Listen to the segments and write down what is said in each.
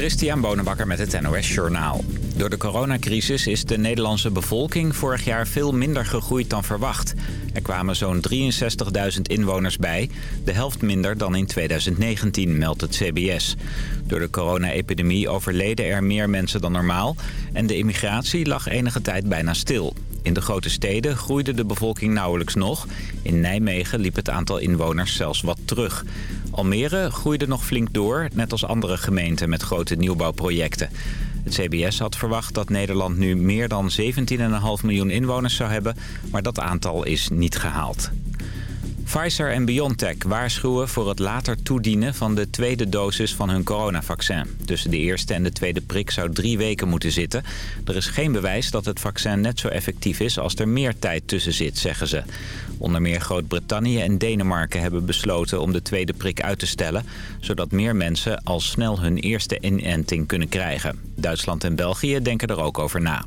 Christian Bonenbakker met het NOS Journaal. Door de coronacrisis is de Nederlandse bevolking vorig jaar veel minder gegroeid dan verwacht. Er kwamen zo'n 63.000 inwoners bij, de helft minder dan in 2019, meldt het CBS. Door de corona-epidemie overleden er meer mensen dan normaal... en de immigratie lag enige tijd bijna stil. In de grote steden groeide de bevolking nauwelijks nog. In Nijmegen liep het aantal inwoners zelfs wat terug. Almere groeide nog flink door, net als andere gemeenten met grote nieuwbouwprojecten. Het CBS had verwacht dat Nederland nu meer dan 17,5 miljoen inwoners zou hebben, maar dat aantal is niet gehaald. Pfizer en BioNTech waarschuwen voor het later toedienen van de tweede dosis van hun coronavaccin. Tussen de eerste en de tweede prik zou drie weken moeten zitten. Er is geen bewijs dat het vaccin net zo effectief is als er meer tijd tussen zit, zeggen ze. Onder meer Groot-Brittannië en Denemarken hebben besloten om de tweede prik uit te stellen... zodat meer mensen al snel hun eerste inenting kunnen krijgen. Duitsland en België denken er ook over na.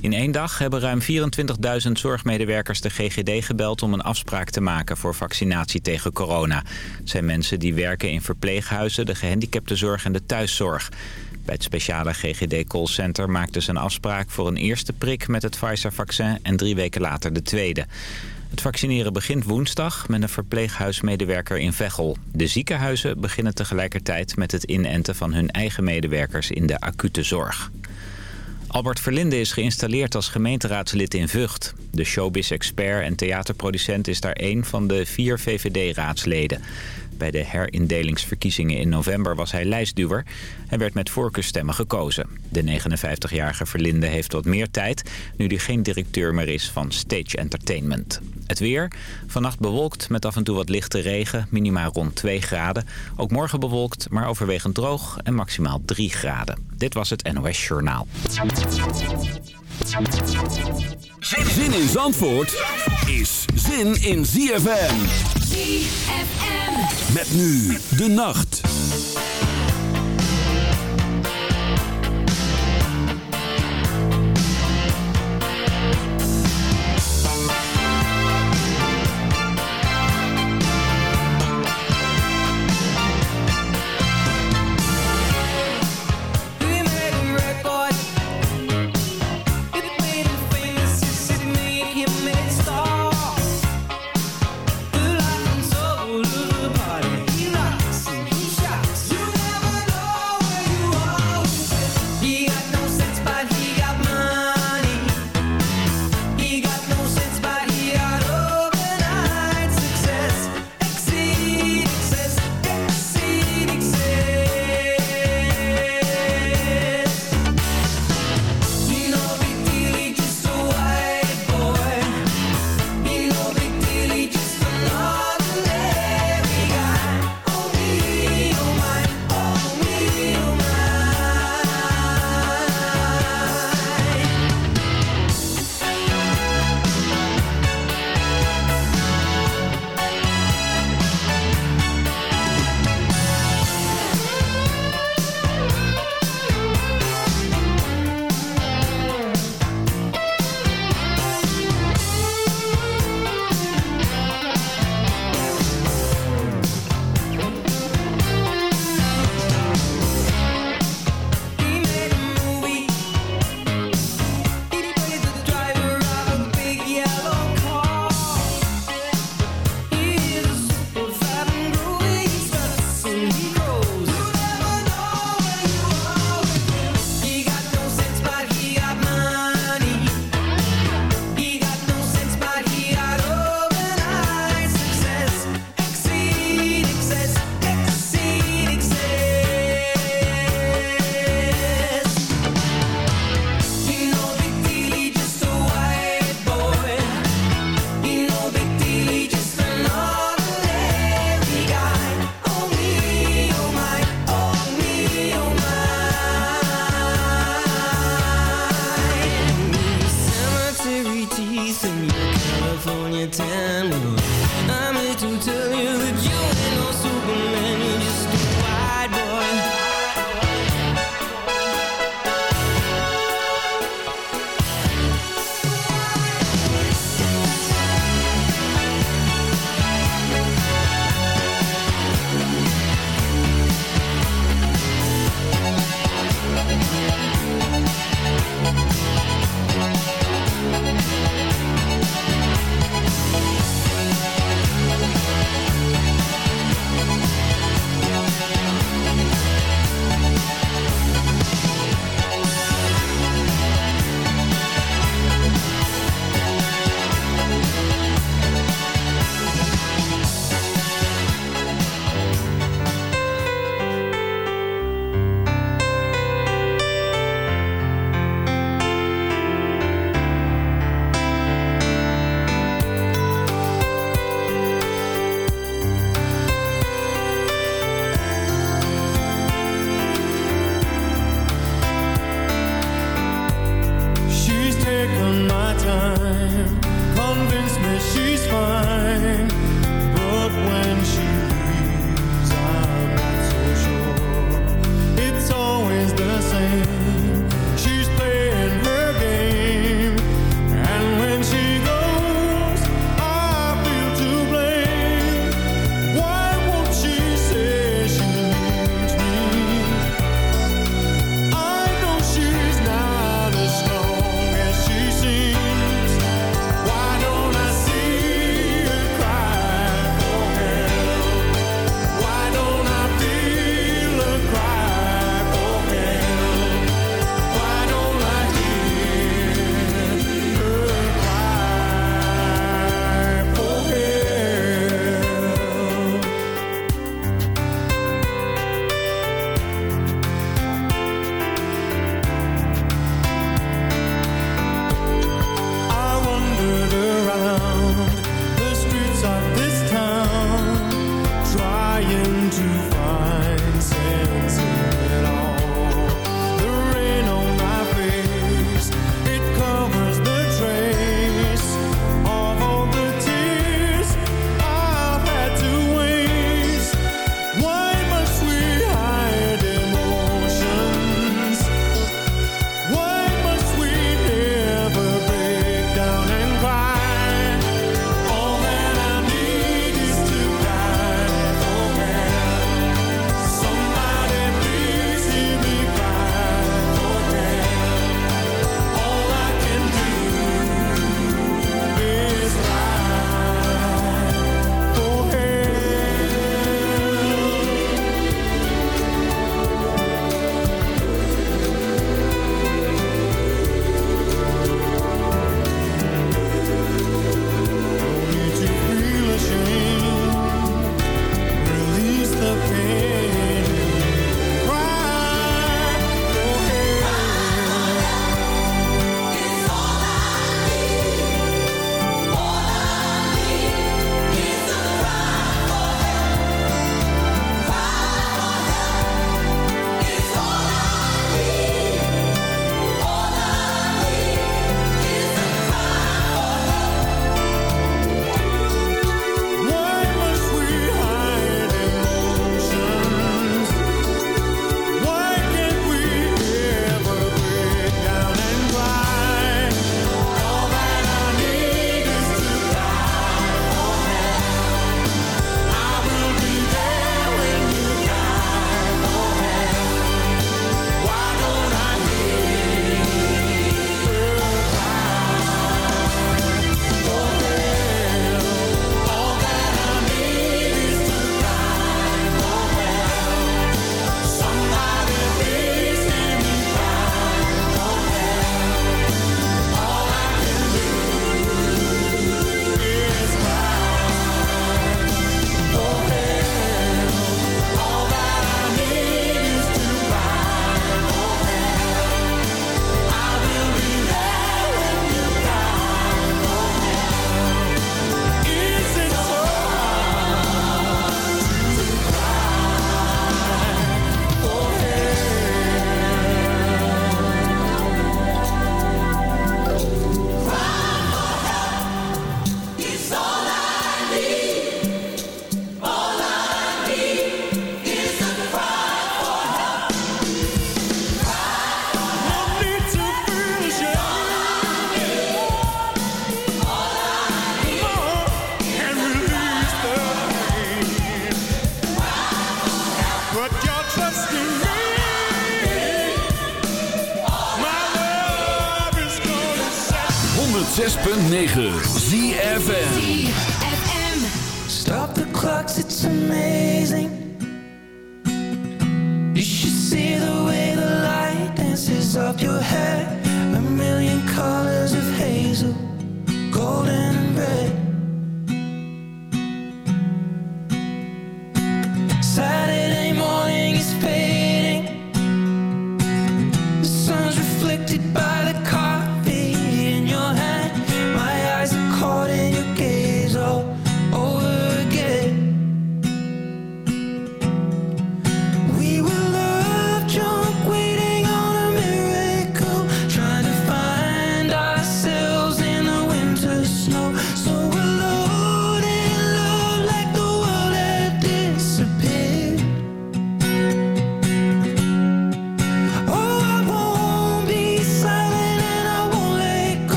In één dag hebben ruim 24.000 zorgmedewerkers de GGD gebeld om een afspraak te maken voor vaccinatie tegen corona. Het zijn mensen die werken in verpleeghuizen, de gehandicaptenzorg en de thuiszorg. Bij het speciale GGD-callcenter maakten ze een afspraak voor een eerste prik met het Pfizer-vaccin en drie weken later de tweede. Het vaccineren begint woensdag met een verpleeghuismedewerker in Veghel. De ziekenhuizen beginnen tegelijkertijd met het inenten van hun eigen medewerkers in de acute zorg. Albert Verlinde is geïnstalleerd als gemeenteraadslid in Vught. De showbiz-expert en theaterproducent is daar één van de vier VVD-raadsleden. Bij de herindelingsverkiezingen in november was hij lijstduwer. Hij werd met voorkeurstemmen gekozen. De 59-jarige Verlinde heeft wat meer tijd... nu hij geen directeur meer is van Stage Entertainment. Het weer. Vannacht bewolkt met af en toe wat lichte regen. Minimaal rond 2 graden. Ook morgen bewolkt, maar overwegend droog en maximaal 3 graden. Dit was het NOS Journaal. Zin in Zandvoort is zin in ZFM. Met nu de nacht.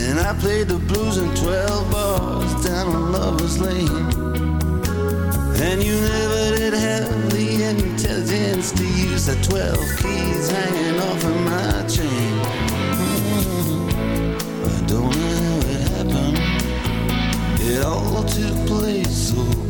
And I played the blues in 12 bars down on Lover's Lane. And you never did have the intelligence to use the 12 keys hanging off of my chain. I don't know how it happened. It all took place so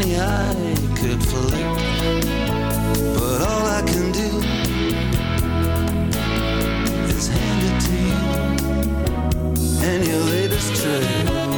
The eye could flick. But all I can do is hand it to you and your latest trick.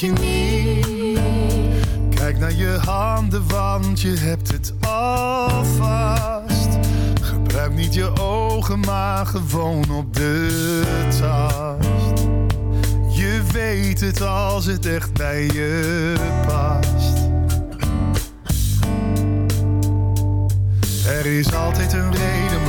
Kijk naar je handen, want je hebt het al vast. Gebruik niet je ogen, maar gewoon op de tast. Je weet het als het echt bij je past. Er is altijd een reden,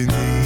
You. me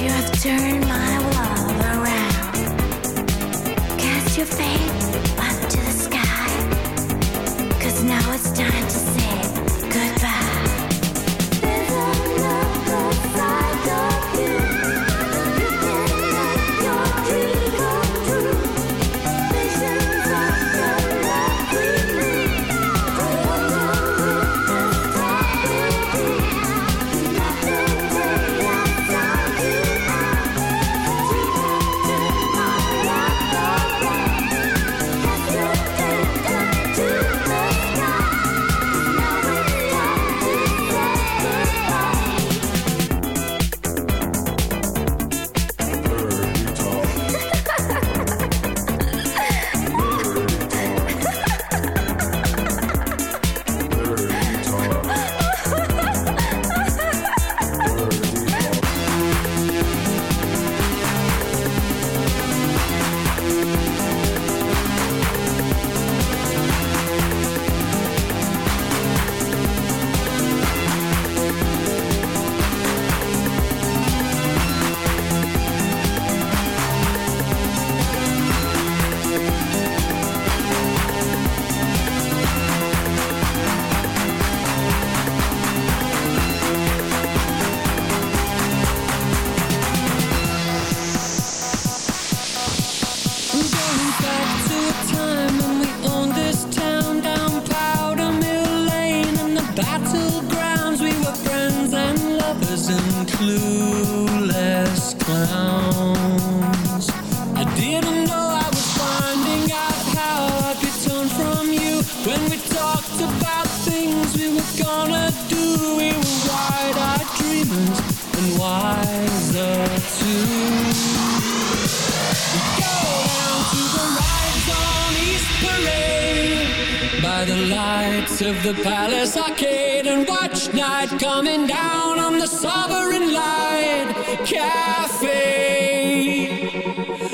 You have turned my world around. Cast your fate up to the sky. Cause now it's time to When we talked about things we were gonna do We were wide-eyed dreamers and wiser too. We go down to the rides on East Parade By the lights of the Palace Arcade And watch night coming down on the Sovereign Light Cafe.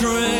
train.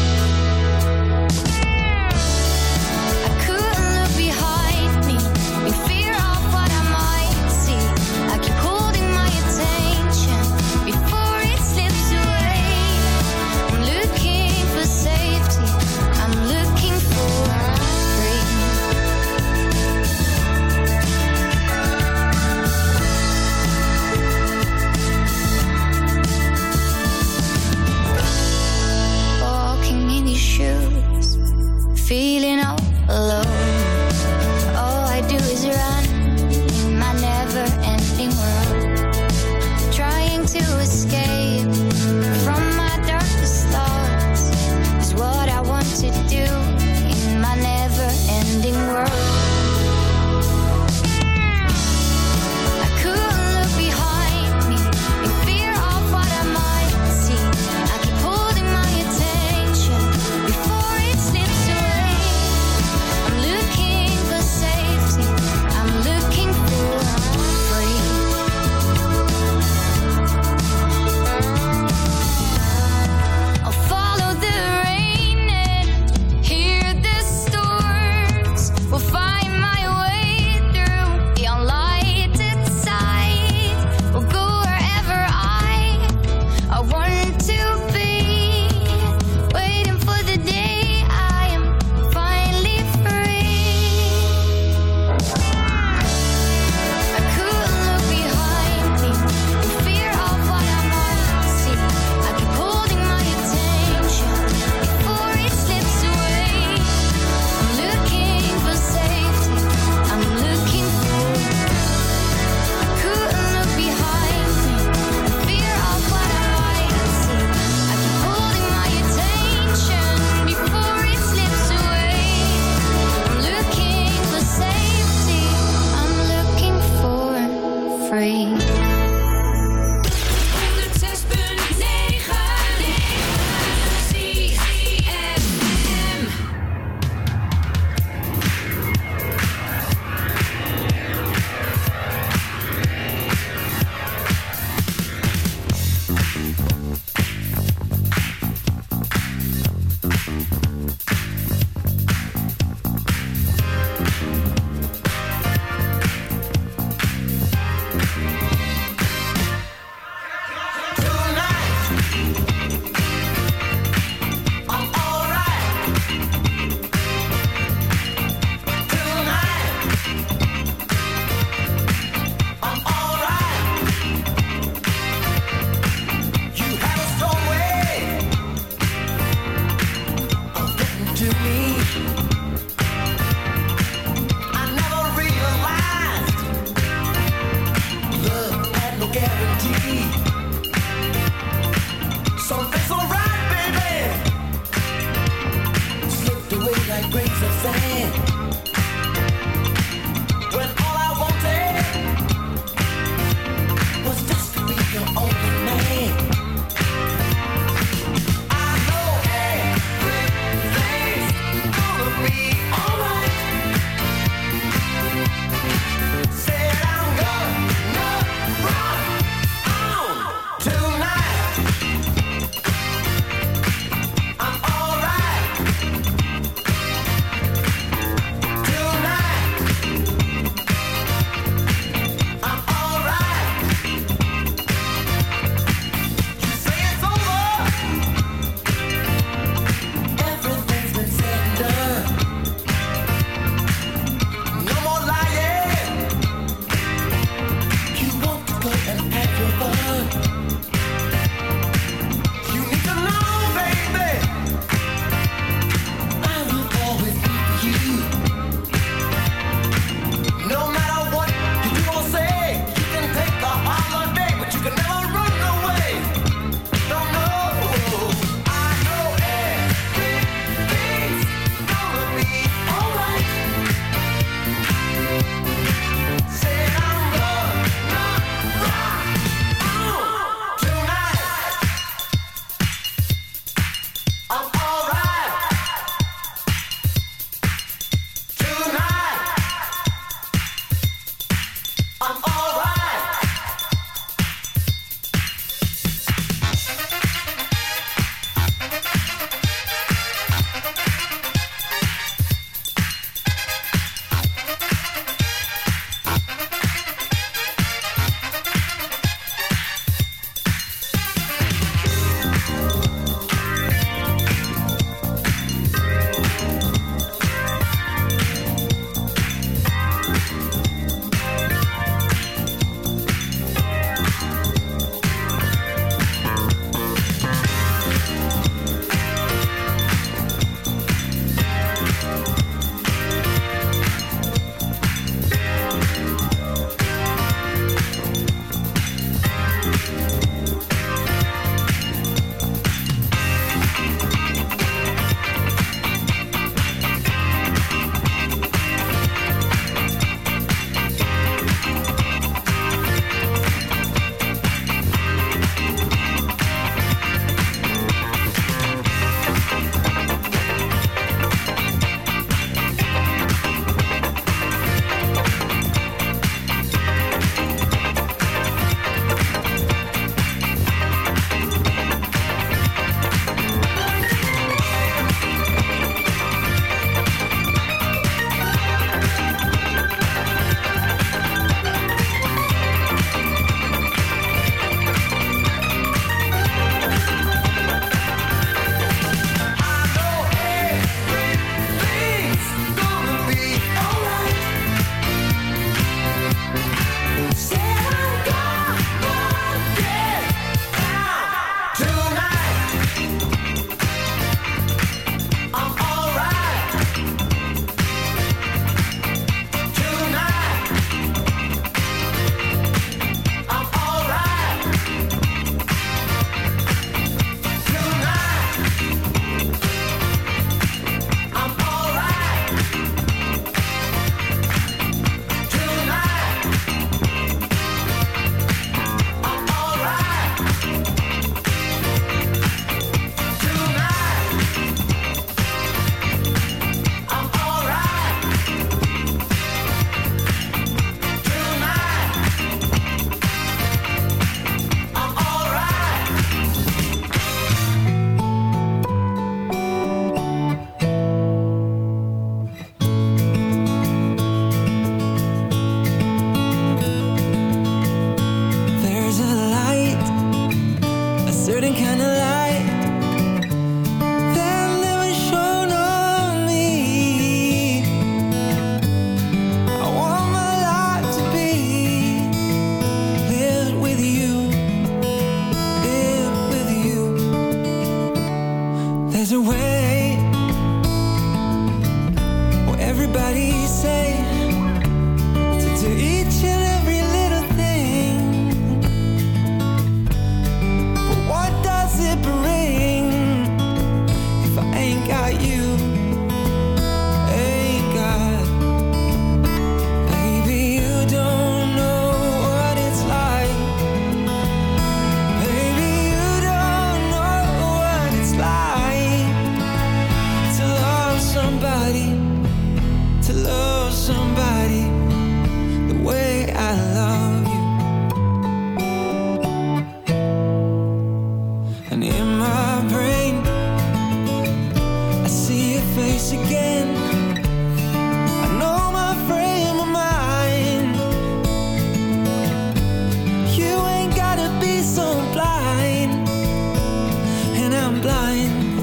Blind,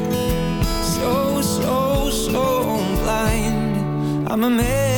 so so so blind. I'm a man.